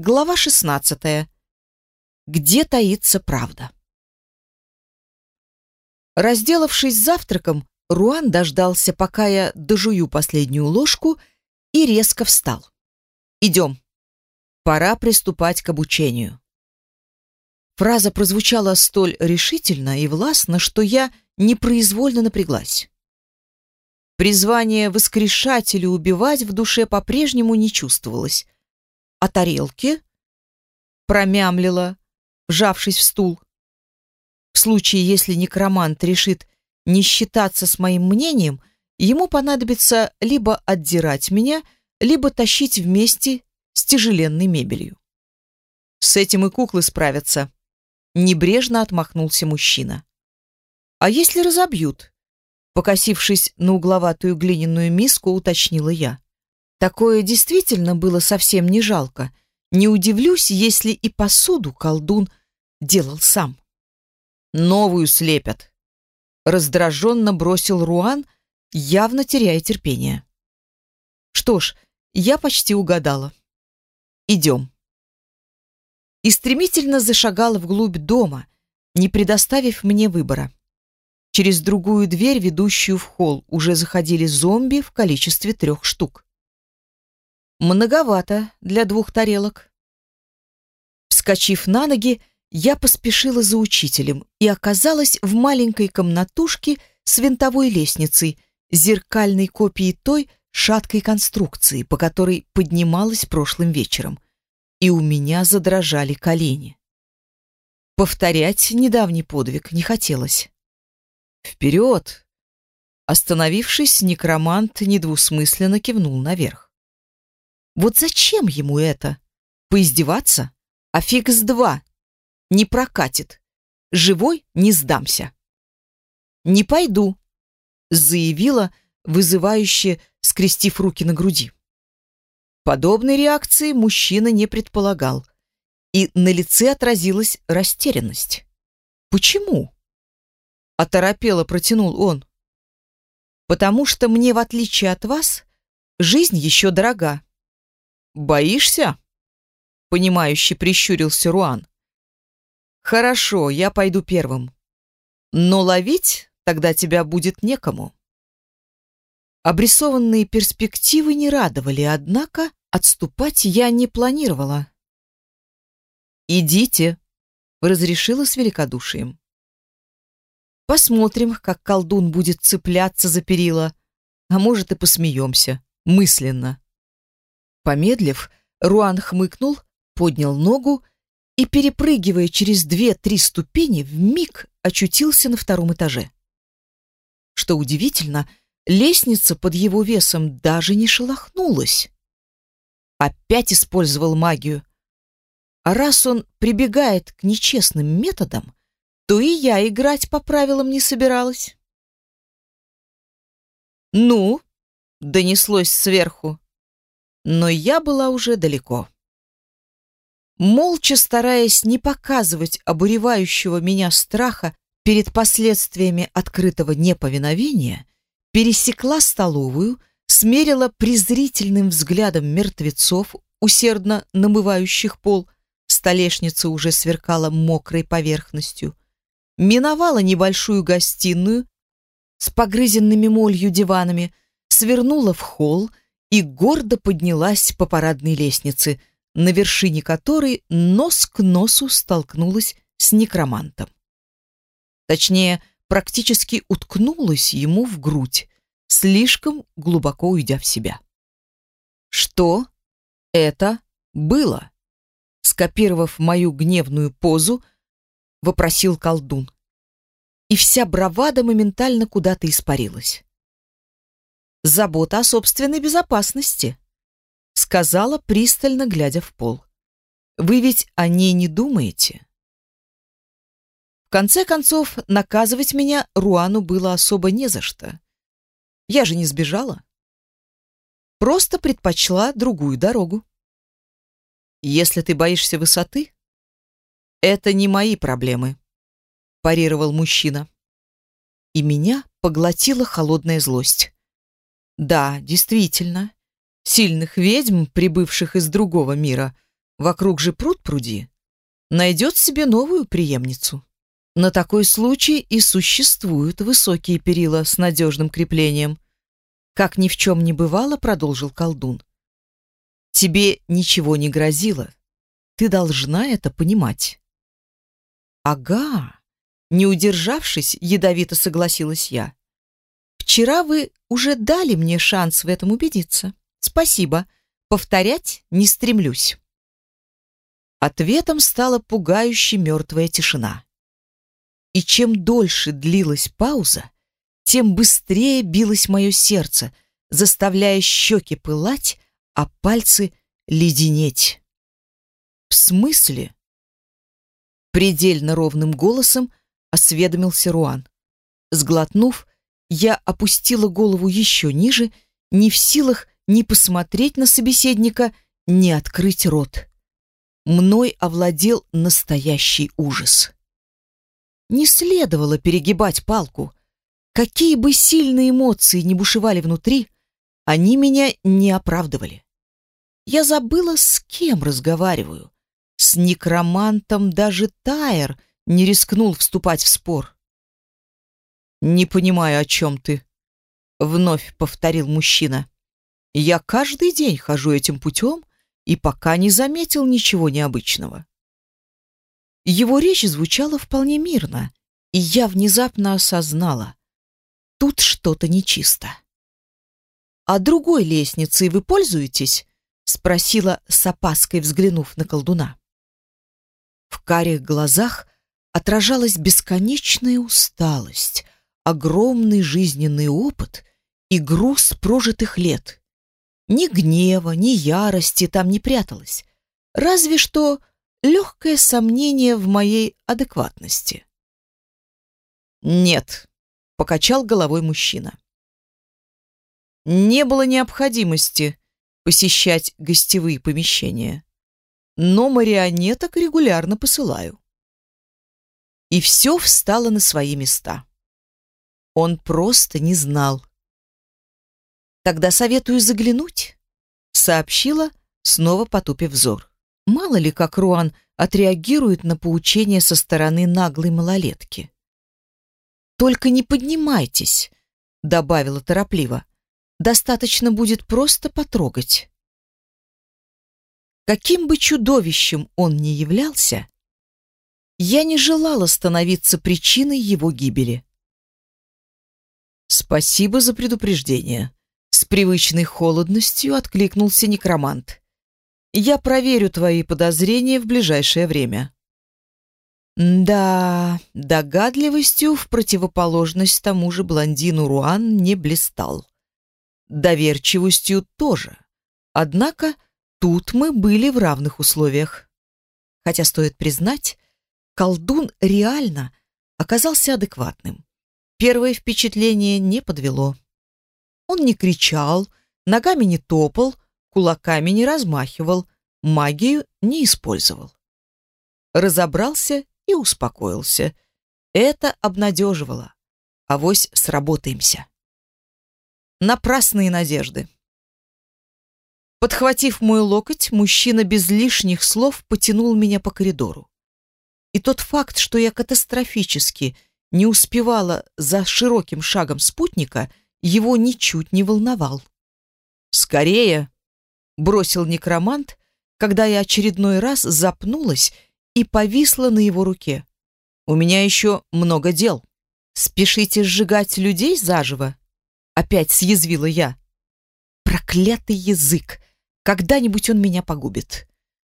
Глава 16. Где таится правда? Разделавшись завтраком, Руан дождался, пока я дожую последнюю ложку, и резко встал. «Идем. Пора приступать к обучению». Фраза прозвучала столь решительно и властно, что я непроизвольно напряглась. Призвание воскрешать или убивать в душе по-прежнему не чувствовалось, а тарелки?» Промямлила, вжавшись в стул. В случае, если некромант решит не считаться с моим мнением, ему понадобится либо отдирать меня, либо тащить вместе с тяжеленной мебелью. С этим и куклы справятся. Небрежно отмахнулся мужчина. А если разобьют? Покосившись на угловатую глиняную миску, уточнила я. Такое действительно было совсем не жалко. Не удивлюсь, если и посуду колдун делал сам. Новую слепят. Раздраженно бросил Руан, явно теряя терпение. Что ж, я почти угадала. Идем. И стремительно зашагала вглубь дома, не предоставив мне выбора. Через другую дверь, ведущую в холл, уже заходили зомби в количестве трех штук. Многовато для двух тарелок. Вскочив на ноги, я поспешила за учителем и оказалась в маленькой комнатушке с винтовой лестницей, зеркальной копией той шаткой конструкции, по которой поднималась прошлым вечером. И у меня задрожали колени. Повторять недавний подвиг не хотелось. «Вперед!» Остановившись, некромант недвусмысленно кивнул наверх. Вот зачем ему это? Поиздеваться? А фиг с два. Не прокатит. Живой не сдамся. Не пойду, заявила, вызывающе скрестив руки на груди. Подобной реакции мужчина не предполагал, и на лице отразилась растерянность. «Почему?» — оторопело протянул он. «Потому что мне, в отличие от вас, жизнь еще дорога. «Боишься?» — понимающе прищурился Руан. «Хорошо, я пойду первым. Но ловить тогда тебя будет некому». Обрисованные перспективы не радовали, однако отступать я не планировала. «Идите», — разрешила с великодушием. «Посмотрим, как колдун будет цепляться за перила, а может и посмеемся, мысленно». Помедлив, Руан хмыкнул, поднял ногу и, перепрыгивая через две-три ступени, вмиг очутился на втором этаже. Что удивительно, лестница под его весом даже не шелохнулась. Опять использовал магию. А раз он прибегает к нечестным методам, то и я играть по правилам не собиралась. «Ну?» — донеслось сверху но я была уже далеко. Молча стараясь не показывать обуревающего меня страха перед последствиями открытого неповиновения, пересекла столовую, смерила презрительным взглядом мертвецов, усердно намывающих пол, столешница уже сверкала мокрой поверхностью, миновала небольшую гостиную с погрызенными молью диванами, свернула в холл, и гордо поднялась по парадной лестнице, на вершине которой нос к носу столкнулась с некромантом. Точнее, практически уткнулась ему в грудь, слишком глубоко уйдя в себя. Что это было? Скопировав мою гневную позу, вопросил колдун. И вся бравада моментально куда-то испарилась забота о собственной безопасности», сказала, пристально глядя в пол. «Вы ведь о ней не думаете?» В конце концов, наказывать меня Руану было особо не за что. Я же не сбежала. Просто предпочла другую дорогу. «Если ты боишься высоты, это не мои проблемы», парировал мужчина. И меня поглотила холодная злость. Да, действительно, сильных ведьм, прибывших из другого мира, Вокруг же пруд пруди. Найдет себе новую преемницу. На такой случай и существуют высокие перила с надежным креплением. Как ни в чем не бывало, продолжил колдун. Тебе ничего не грозило. Ты должна это понимать. Ага. Не удержавшись, ядовито согласилась я. Вчера вы уже дали мне шанс в этом убедиться. Спасибо. Повторять не стремлюсь. Ответом стала пугающе мертвая тишина. И чем дольше длилась пауза, тем быстрее билось мое сердце, заставляя щеки пылать, а пальцы леденеть. В смысле? Предельно ровным голосом осведомился Руан. Сглотнув, я опустила голову еще ниже, не в силах ни посмотреть на собеседника, ни открыть рот. Мной овладел настоящий ужас. Не следовало перегибать палку. Какие бы сильные эмоции ни бушевали внутри, они меня не оправдывали. Я забыла, с кем разговариваю. С некромантом даже Тайер не рискнул вступать в спор. «Не понимаю, о чем ты», — вновь повторил мужчина. «Я каждый день хожу этим путем и пока не заметил ничего необычного». Его речь звучала вполне мирно, и я внезапно осознала. Тут что-то нечисто. «А другой лестницей вы пользуетесь?» — спросила с опаской, взглянув на колдуна. В карих глазах отражалась бесконечная усталость — огромный жизненный опыт и груз прожитых лет. Ни гнева, ни ярости там не пряталось, разве что легкое сомнение в моей адекватности. «Нет», — покачал головой мужчина. «Не было необходимости посещать гостевые помещения, но марионеток регулярно посылаю». И все встало на свои места. Он просто не знал. «Тогда советую заглянуть», — сообщила, снова потупив взор. Мало ли, как Руан отреагирует на поучение со стороны наглой малолетки. «Только не поднимайтесь», — добавила торопливо. «Достаточно будет просто потрогать». Каким бы чудовищем он ни являлся, я не желала становиться причиной его гибели. «Спасибо за предупреждение». С привычной холодностью откликнулся некромант. «Я проверю твои подозрения в ближайшее время». Да, догадливостью в противоположность тому же блондину Руан не блистал. Доверчивостью тоже. Однако тут мы были в равных условиях. Хотя стоит признать, колдун реально оказался адекватным. Первое впечатление не подвело. Он не кричал, ногами не топал, кулаками не размахивал, магию не использовал. Разобрался и успокоился. Это обнадеживало. Авось сработаемся. Напрасные надежды. Подхватив мой локоть, мужчина без лишних слов потянул меня по коридору. И тот факт, что я катастрофически не успевала за широким шагом спутника, его ничуть не волновал. «Скорее!» — бросил некромант, когда я очередной раз запнулась и повисла на его руке. «У меня еще много дел. Спешите сжигать людей заживо?» Опять съязвила я. «Проклятый язык! Когда-нибудь он меня погубит!»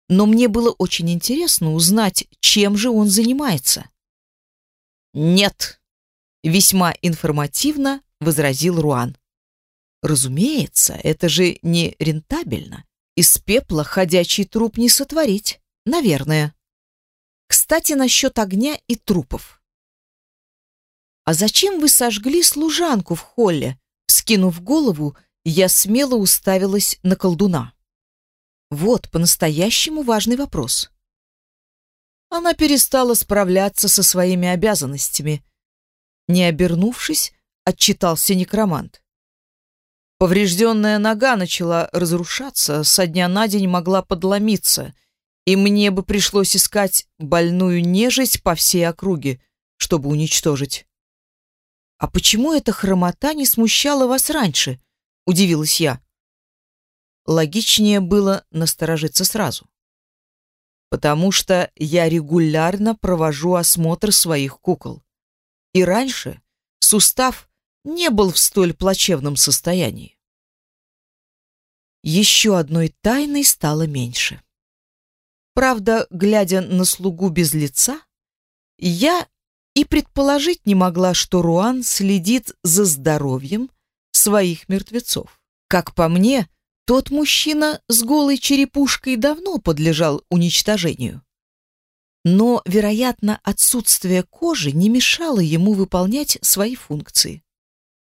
Но мне было очень интересно узнать, чем же он занимается. «Нет!» — весьма информативно возразил Руан. «Разумеется, это же не рентабельно. Из пепла ходячий труп не сотворить, наверное. Кстати, насчет огня и трупов. «А зачем вы сожгли служанку в холле?» Скинув голову, я смело уставилась на колдуна. Вот по-настоящему важный вопрос. Она перестала справляться со своими обязанностями. Не обернувшись, отчитался некромант. Поврежденная нога начала разрушаться, со дня на день могла подломиться, и мне бы пришлось искать больную нежить по всей округе, чтобы уничтожить. «А почему эта хромота не смущала вас раньше?» — удивилась я. Логичнее было насторожиться сразу. «Потому что я регулярно провожу осмотр своих кукол. И раньше сустав не был в столь плачевном состоянии. Еще одной тайной стало меньше. Правда, глядя на слугу без лица, я и предположить не могла, что Руан следит за здоровьем своих мертвецов. Как по мне, тот мужчина с голой черепушкой давно подлежал уничтожению. Но, вероятно, отсутствие кожи не мешало ему выполнять свои функции.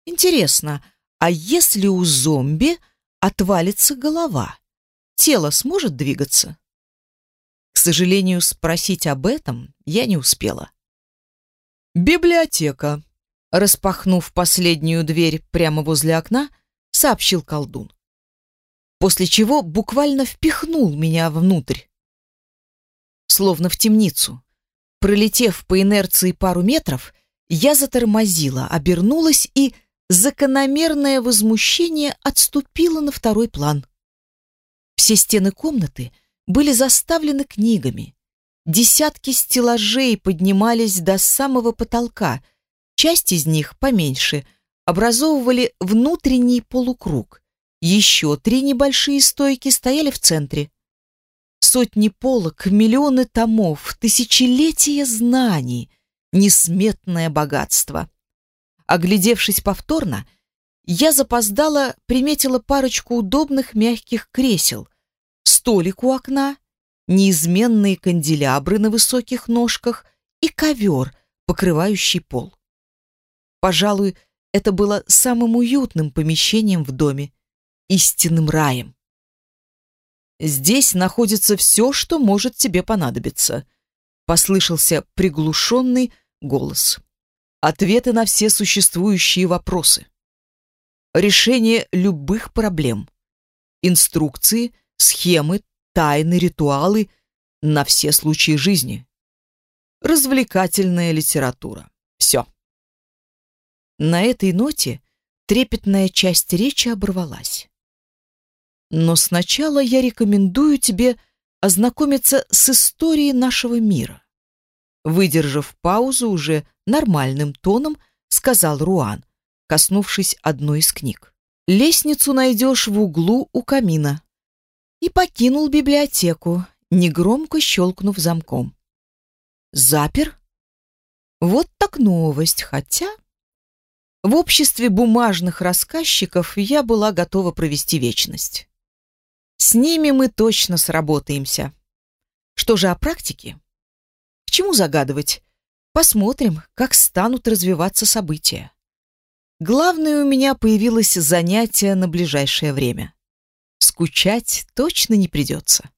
Интересно, а если у зомби отвалится голова, тело сможет двигаться? К сожалению, спросить об этом я не успела. «Библиотека», — распахнув последнюю дверь прямо возле окна, сообщил колдун. После чего буквально впихнул меня внутрь. Словно в темницу. Пролетев по инерции пару метров, я затормозила, обернулась и закономерное возмущение отступило на второй план. Все стены комнаты были заставлены книгами, Десятки стеллажей поднимались до самого потолка. Часть из них, поменьше, образовывали внутренний полукруг. Еще три небольшие стойки стояли в центре. Сотни полок, миллионы томов, тысячелетия знаний, несметное богатство. Оглядевшись повторно, я запоздала, приметила парочку удобных мягких кресел, столик у окна неизменные канделябры на высоких ножках и ковер, покрывающий пол. Пожалуй, это было самым уютным помещением в доме, истинным раем. «Здесь находится все, что может тебе понадобиться», — послышался приглушенный голос. «Ответы на все существующие вопросы. Решение любых проблем. Инструкции, схемы, тайны, ритуалы на все случаи жизни. Развлекательная литература. Все. На этой ноте трепетная часть речи оборвалась. Но сначала я рекомендую тебе ознакомиться с историей нашего мира. Выдержав паузу уже нормальным тоном, сказал Руан, коснувшись одной из книг. Лестницу найдешь в углу у камина и покинул библиотеку, негромко щелкнув замком. Запер? Вот так новость, хотя... В обществе бумажных рассказчиков я была готова провести вечность. С ними мы точно сработаемся. Что же о практике? К чему загадывать? Посмотрим, как станут развиваться события. Главное, у меня появилось занятие на ближайшее время скучать точно не придется.